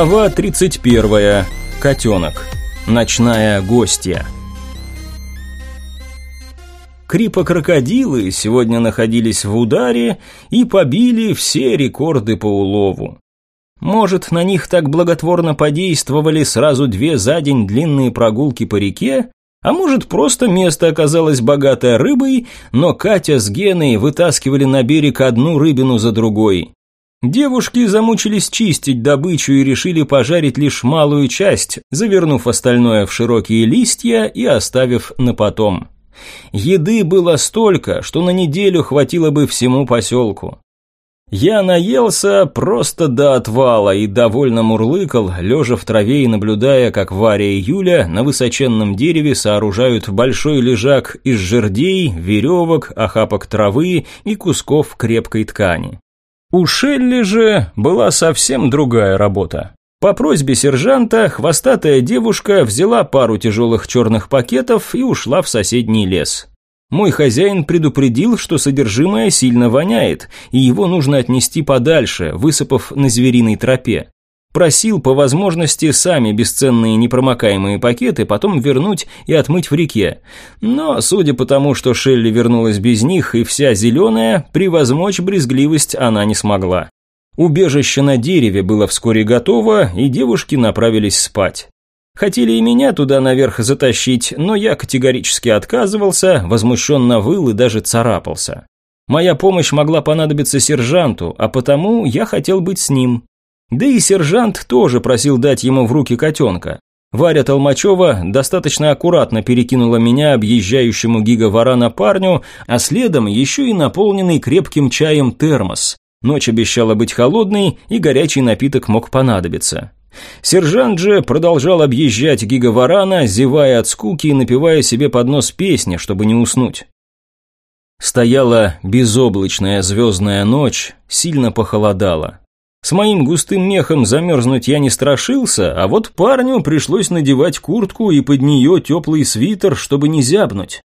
Глава 31. Котенок. Ночная гостья. Крипа-крокодилы сегодня находились в ударе и побили все рекорды по улову. Может, на них так благотворно подействовали сразу две за день длинные прогулки по реке, а может, просто место оказалось богатое рыбой, но Катя с Геной вытаскивали на берег одну рыбину за другой. Девушки замучились чистить добычу и решили пожарить лишь малую часть, завернув остальное в широкие листья и оставив на потом. Еды было столько, что на неделю хватило бы всему поселку. Я наелся просто до отвала и довольно мурлыкал, лежа в траве и наблюдая, как Варя и Юля на высоченном дереве сооружают большой лежак из жердей, веревок, охапок травы и кусков крепкой ткани. У Шелли же была совсем другая работа. По просьбе сержанта хвостатая девушка взяла пару тяжелых черных пакетов и ушла в соседний лес. Мой хозяин предупредил, что содержимое сильно воняет, и его нужно отнести подальше, высыпав на звериной тропе. Просил по возможности сами бесценные непромокаемые пакеты потом вернуть и отмыть в реке. Но, судя по тому, что Шелли вернулась без них и вся зеленая, превозмочь брезгливость она не смогла. Убежище на дереве было вскоре готово, и девушки направились спать. Хотели и меня туда наверх затащить, но я категорически отказывался, возмущенно выл и даже царапался. Моя помощь могла понадобиться сержанту, а потому я хотел быть с ним. Да и сержант тоже просил дать ему в руки котенка. Варя Толмачева достаточно аккуратно перекинула меня объезжающему гига-варана парню, а следом еще и наполненный крепким чаем термос. Ночь обещала быть холодной, и горячий напиток мог понадобиться. Сержант же продолжал объезжать гига-варана, зевая от скуки и напевая себе под нос песни, чтобы не уснуть. Стояла безоблачная звездная ночь, сильно похолодало. С моим густым мехом замерзнуть я не страшился, а вот парню пришлось надевать куртку и под нее теплый свитер, чтобы не зябнуть.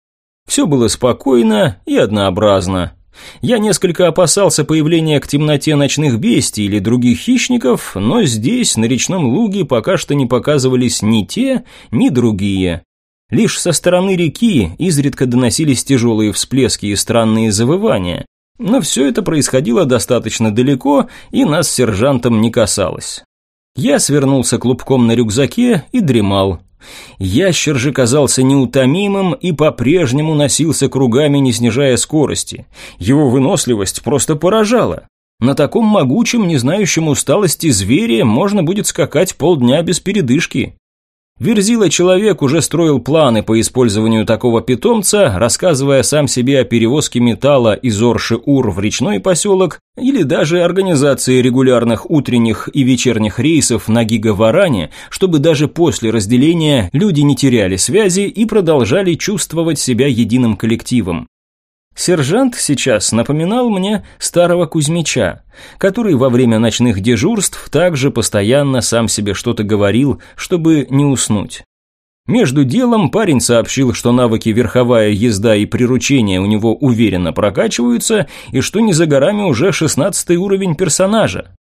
Все было спокойно и однообразно. Я несколько опасался появления к темноте ночных бестий или других хищников, но здесь, на речном луге, пока что не показывались ни те, ни другие. Лишь со стороны реки изредка доносились тяжелые всплески и странные завывания. Но все это происходило достаточно далеко и нас с сержантом не касалось. Я свернулся клубком на рюкзаке и дремал. Ящер же казался неутомимым и по-прежнему носился кругами, не снижая скорости. Его выносливость просто поражала. На таком могучем, не знающем усталости звере можно будет скакать полдня без передышки. Верзила человек уже строил планы по использованию такого питомца, рассказывая сам себе о перевозке металла из Орши-Ур в речной поселок или даже организации регулярных утренних и вечерних рейсов на Гигаваране, чтобы даже после разделения люди не теряли связи и продолжали чувствовать себя единым коллективом. Сержант сейчас напоминал мне старого Кузьмича, который во время ночных дежурств также постоянно сам себе что-то говорил, чтобы не уснуть. Между делом парень сообщил, что навыки верховая езда и приручение у него уверенно прокачиваются, и что не за горами уже шестнадцатый уровень персонажа.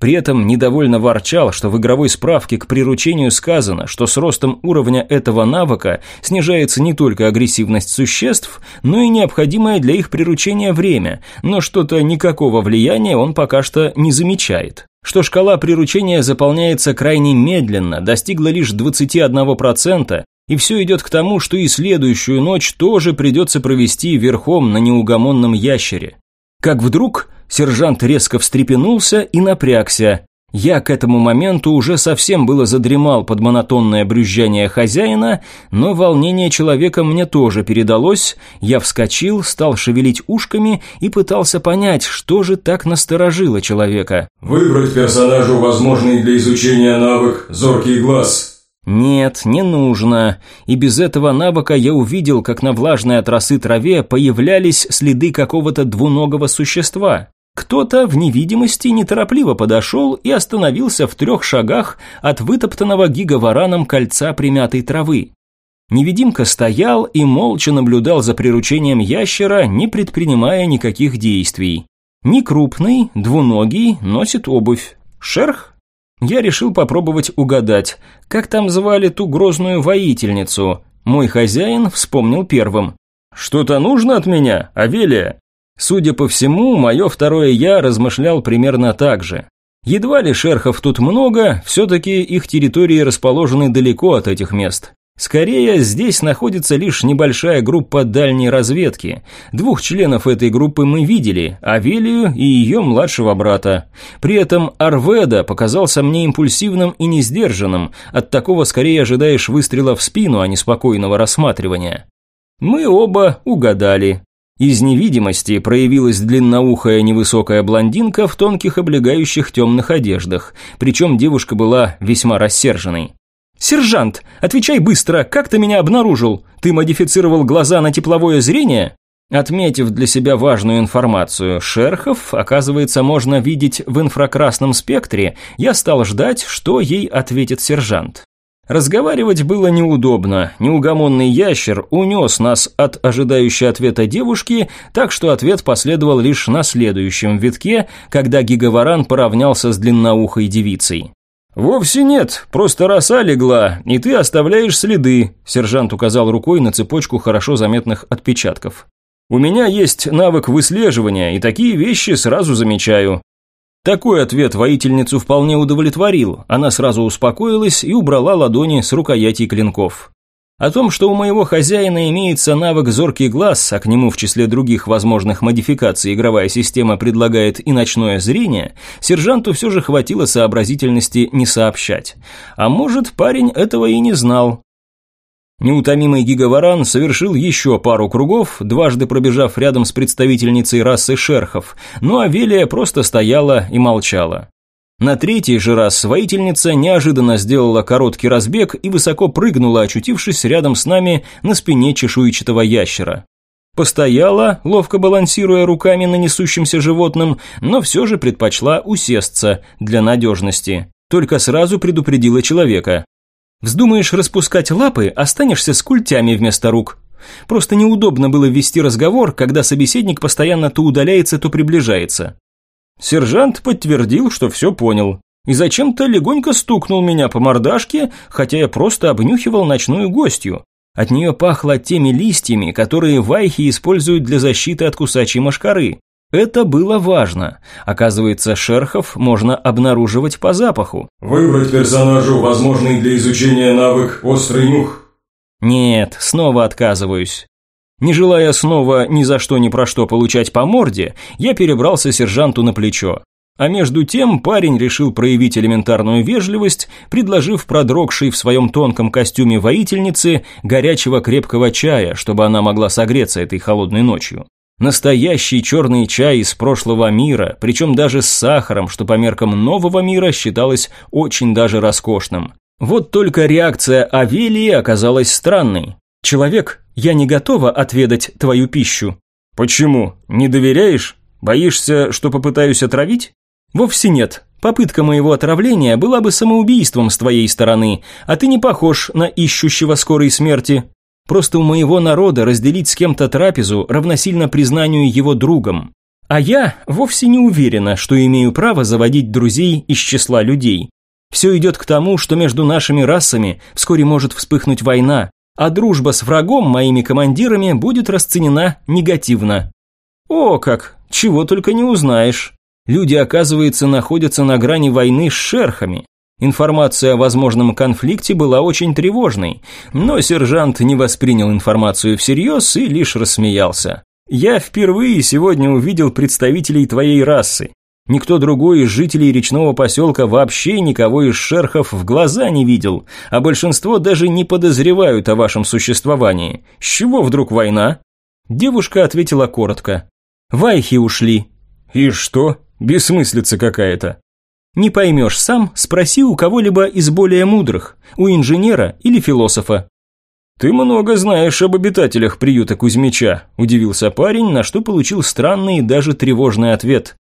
При этом недовольно ворчал, что в игровой справке к приручению сказано, что с ростом уровня этого навыка снижается не только агрессивность существ, но и необходимое для их приручения время, но что-то никакого влияния он пока что не замечает. Что шкала приручения заполняется крайне медленно, достигла лишь 21%, и все идет к тому, что и следующую ночь тоже придется провести верхом на неугомонном ящере. Как вдруг Сержант резко встрепенулся и напрягся. Я к этому моменту уже совсем было задремал под монотонное брюзжание хозяина, но волнение человека мне тоже передалось. Я вскочил, стал шевелить ушками и пытался понять, что же так насторожило человека. «Выбрать персонажу возможный для изучения навык «Зоркий глаз». Нет, не нужно. И без этого навыка я увидел, как на влажной от росы траве появлялись следы какого-то двуногого существа. Кто-то в невидимости неторопливо подошел и остановился в трех шагах от вытоптанного гигавараном кольца примятой травы. Невидимка стоял и молча наблюдал за приручением ящера, не предпринимая никаких действий. Не крупный, двуногий, носит обувь. Шерх? Я решил попробовать угадать, как там звали ту грозную воительницу. Мой хозяин вспомнил первым. «Что-то нужно от меня, Авелия?» Судя по всему, мое второе «я» размышлял примерно так же. Едва ли шерхов тут много, все-таки их территории расположены далеко от этих мест. Скорее, здесь находится лишь небольшая группа дальней разведки. Двух членов этой группы мы видели, Авелию и ее младшего брата. При этом Арведа показался мне импульсивным и несдержанным, от такого скорее ожидаешь выстрела в спину, а не спокойного рассматривания. Мы оба угадали. Из невидимости проявилась длинноухая невысокая блондинка в тонких облегающих темных одеждах, причем девушка была весьма рассерженной. «Сержант, отвечай быстро, как ты меня обнаружил? Ты модифицировал глаза на тепловое зрение?» Отметив для себя важную информацию, шерхов, оказывается, можно видеть в инфракрасном спектре, я стал ждать, что ей ответит сержант. Разговаривать было неудобно, неугомонный ящер унес нас от ожидающей ответа девушки, так что ответ последовал лишь на следующем витке, когда гигаваран поравнялся с длинноухой девицей. «Вовсе нет, просто роса легла, и ты оставляешь следы», сержант указал рукой на цепочку хорошо заметных отпечатков. «У меня есть навык выслеживания, и такие вещи сразу замечаю». Такой ответ воительницу вполне удовлетворил, она сразу успокоилась и убрала ладони с рукоятей клинков. О том, что у моего хозяина имеется навык зоркий глаз, а к нему в числе других возможных модификаций игровая система предлагает и ночное зрение, сержанту все же хватило сообразительности не сообщать. А может, парень этого и не знал. Неутомимый гигаваран совершил еще пару кругов, дважды пробежав рядом с представительницей расы шерхов, но Авелия просто стояла и молчала. На третий же раз воительница неожиданно сделала короткий разбег и высоко прыгнула, очутившись рядом с нами на спине чешуйчатого ящера. Постояла, ловко балансируя руками на несущемся животном, но все же предпочла усесться для надежности. Только сразу предупредила человека. «Вздумаешь распускать лапы, останешься с культями вместо рук». Просто неудобно было вести разговор, когда собеседник постоянно то удаляется, то приближается. Сержант подтвердил, что все понял. И зачем-то легонько стукнул меня по мордашке, хотя я просто обнюхивал ночную гостью. От нее пахло теми листьями, которые вайхи используют для защиты от кусачей мошкары. Это было важно. Оказывается, шерхов можно обнаруживать по запаху. Выбрать персонажу возможный для изучения навык «Острый нюх». Нет, снова отказываюсь. Не желая снова ни за что ни про что получать по морде, я перебрался сержанту на плечо. А между тем парень решил проявить элементарную вежливость, предложив продрогшей в своем тонком костюме воительнице горячего крепкого чая, чтобы она могла согреться этой холодной ночью. Настоящий черный чай из прошлого мира, причем даже с сахаром, что по меркам нового мира считалось очень даже роскошным. Вот только реакция Авелии оказалась странной. «Человек, я не готова отведать твою пищу». «Почему? Не доверяешь? Боишься, что попытаюсь отравить?» «Вовсе нет. Попытка моего отравления была бы самоубийством с твоей стороны, а ты не похож на ищущего скорой смерти. Просто у моего народа разделить с кем-то трапезу равносильно признанию его другом. А я вовсе не уверена, что имею право заводить друзей из числа людей. Все идет к тому, что между нашими расами вскоре может вспыхнуть война, а дружба с врагом моими командирами будет расценена негативно. О, как, чего только не узнаешь. Люди, оказывается, находятся на грани войны с шерхами. Информация о возможном конфликте была очень тревожной, но сержант не воспринял информацию всерьез и лишь рассмеялся. «Я впервые сегодня увидел представителей твоей расы. Никто другой из жителей речного поселка вообще никого из шерхов в глаза не видел, а большинство даже не подозревают о вашем существовании. С чего вдруг война?» Девушка ответила коротко. «Вайхи ушли». «И что? Бессмыслица какая-то». «Не поймешь сам, спроси у кого-либо из более мудрых, у инженера или философа». «Ты много знаешь об обитателях приюта Кузьмича», – удивился парень, на что получил странный и даже тревожный ответ.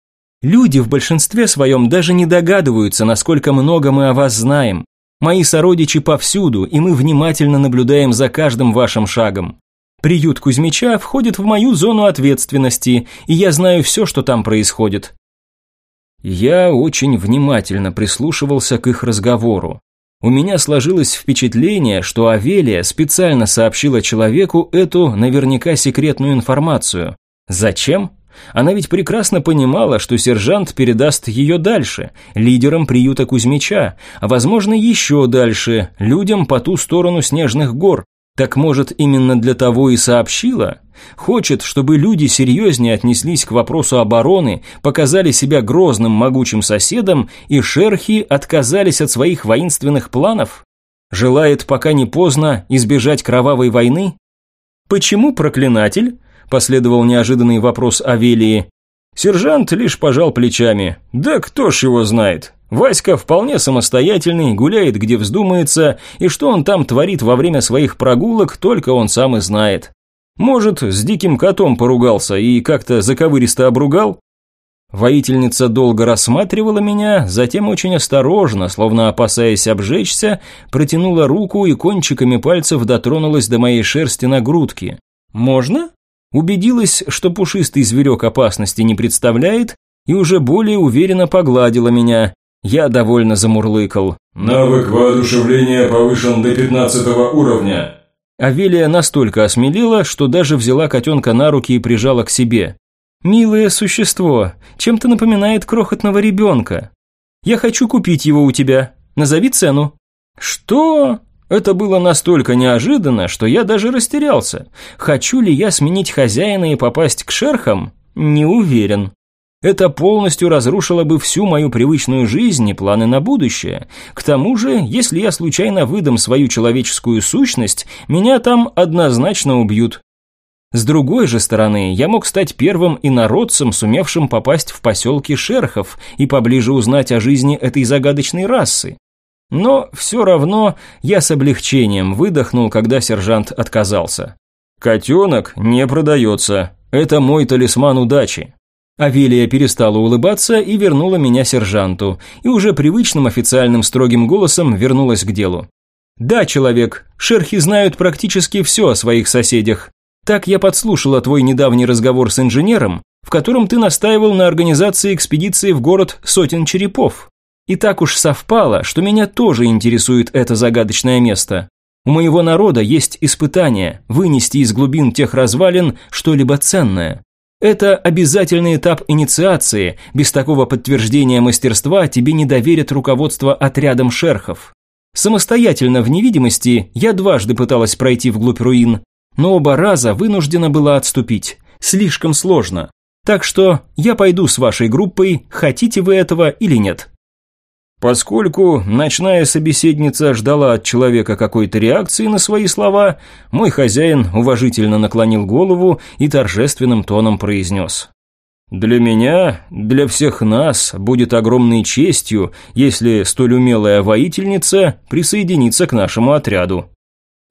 Люди в большинстве своем даже не догадываются, насколько много мы о вас знаем. Мои сородичи повсюду, и мы внимательно наблюдаем за каждым вашим шагом. Приют Кузьмича входит в мою зону ответственности, и я знаю все, что там происходит. Я очень внимательно прислушивался к их разговору. У меня сложилось впечатление, что Авелия специально сообщила человеку эту наверняка секретную информацию. Зачем? Она ведь прекрасно понимала, что сержант передаст ее дальше, лидерам приюта Кузьмича, а возможно еще дальше, людям по ту сторону снежных гор. Так может, именно для того и сообщила? Хочет, чтобы люди серьезнее отнеслись к вопросу обороны, показали себя грозным могучим соседом, и шерхи отказались от своих воинственных планов? Желает, пока не поздно, избежать кровавой войны? Почему проклинатель? Последовал неожиданный вопрос Авелии. Сержант лишь пожал плечами. Да кто ж его знает? Васька вполне самостоятельный, гуляет где вздумается, и что он там творит во время своих прогулок, только он сам и знает. Может, с диким котом поругался и как-то заковыристо обругал? Воительница долго рассматривала меня, затем очень осторожно, словно опасаясь обжечься, протянула руку и кончиками пальцев дотронулась до моей шерсти на грудке. «Можно?» Убедилась, что пушистый зверек опасности не представляет, и уже более уверенно погладила меня. Я довольно замурлыкал. «Навык воодушевления повышен до пятнадцатого уровня. Авелия настолько осмелела, что даже взяла котенка на руки и прижала к себе. «Милое существо, чем-то напоминает крохотного ребенка. Я хочу купить его у тебя. Назови цену». «Что?» Это было настолько неожиданно, что я даже растерялся. Хочу ли я сменить хозяина и попасть к шерхам? Не уверен. Это полностью разрушило бы всю мою привычную жизнь и планы на будущее. К тому же, если я случайно выдам свою человеческую сущность, меня там однозначно убьют. С другой же стороны, я мог стать первым инородцем, сумевшим попасть в поселки шерхов и поближе узнать о жизни этой загадочной расы. Но все равно я с облегчением выдохнул, когда сержант отказался. «Котенок не продается. Это мой талисман удачи. Авелия перестала улыбаться и вернула меня сержанту, и уже привычным официальным строгим голосом вернулась к делу. «Да, человек, шерхи знают практически все о своих соседях. Так я подслушала твой недавний разговор с инженером, в котором ты настаивал на организации экспедиции в город сотен черепов. И так уж совпало, что меня тоже интересует это загадочное место. У моего народа есть испытание – вынести из глубин тех развалин что-либо ценное. Это обязательный этап инициации, без такого подтверждения мастерства тебе не доверят руководство отрядом шерхов. Самостоятельно в невидимости я дважды пыталась пройти вглубь руин, но оба раза вынуждена была отступить. Слишком сложно. Так что я пойду с вашей группой, хотите вы этого или нет. Поскольку ночная собеседница ждала от человека какой-то реакции на свои слова, мой хозяин уважительно наклонил голову и торжественным тоном произнес. «Для меня, для всех нас будет огромной честью, если столь умелая воительница присоединится к нашему отряду».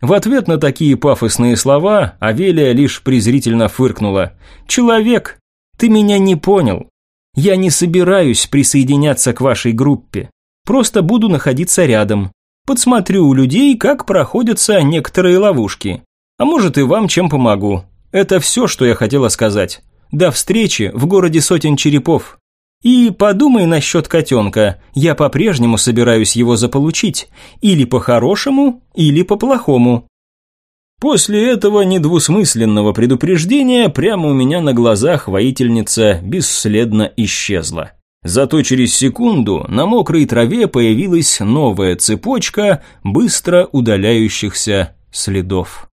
В ответ на такие пафосные слова Авелия лишь презрительно фыркнула. «Человек, ты меня не понял. Я не собираюсь присоединяться к вашей группе. Просто буду находиться рядом. Подсмотрю у людей, как проходятся некоторые ловушки. А может и вам чем помогу. Это все, что я хотела сказать. До встречи в городе сотен черепов. И подумай насчет котенка. Я по-прежнему собираюсь его заполучить. Или по-хорошему, или по-плохому. После этого недвусмысленного предупреждения прямо у меня на глазах воительница бесследно исчезла. Зато через секунду на мокрой траве появилась новая цепочка быстро удаляющихся следов.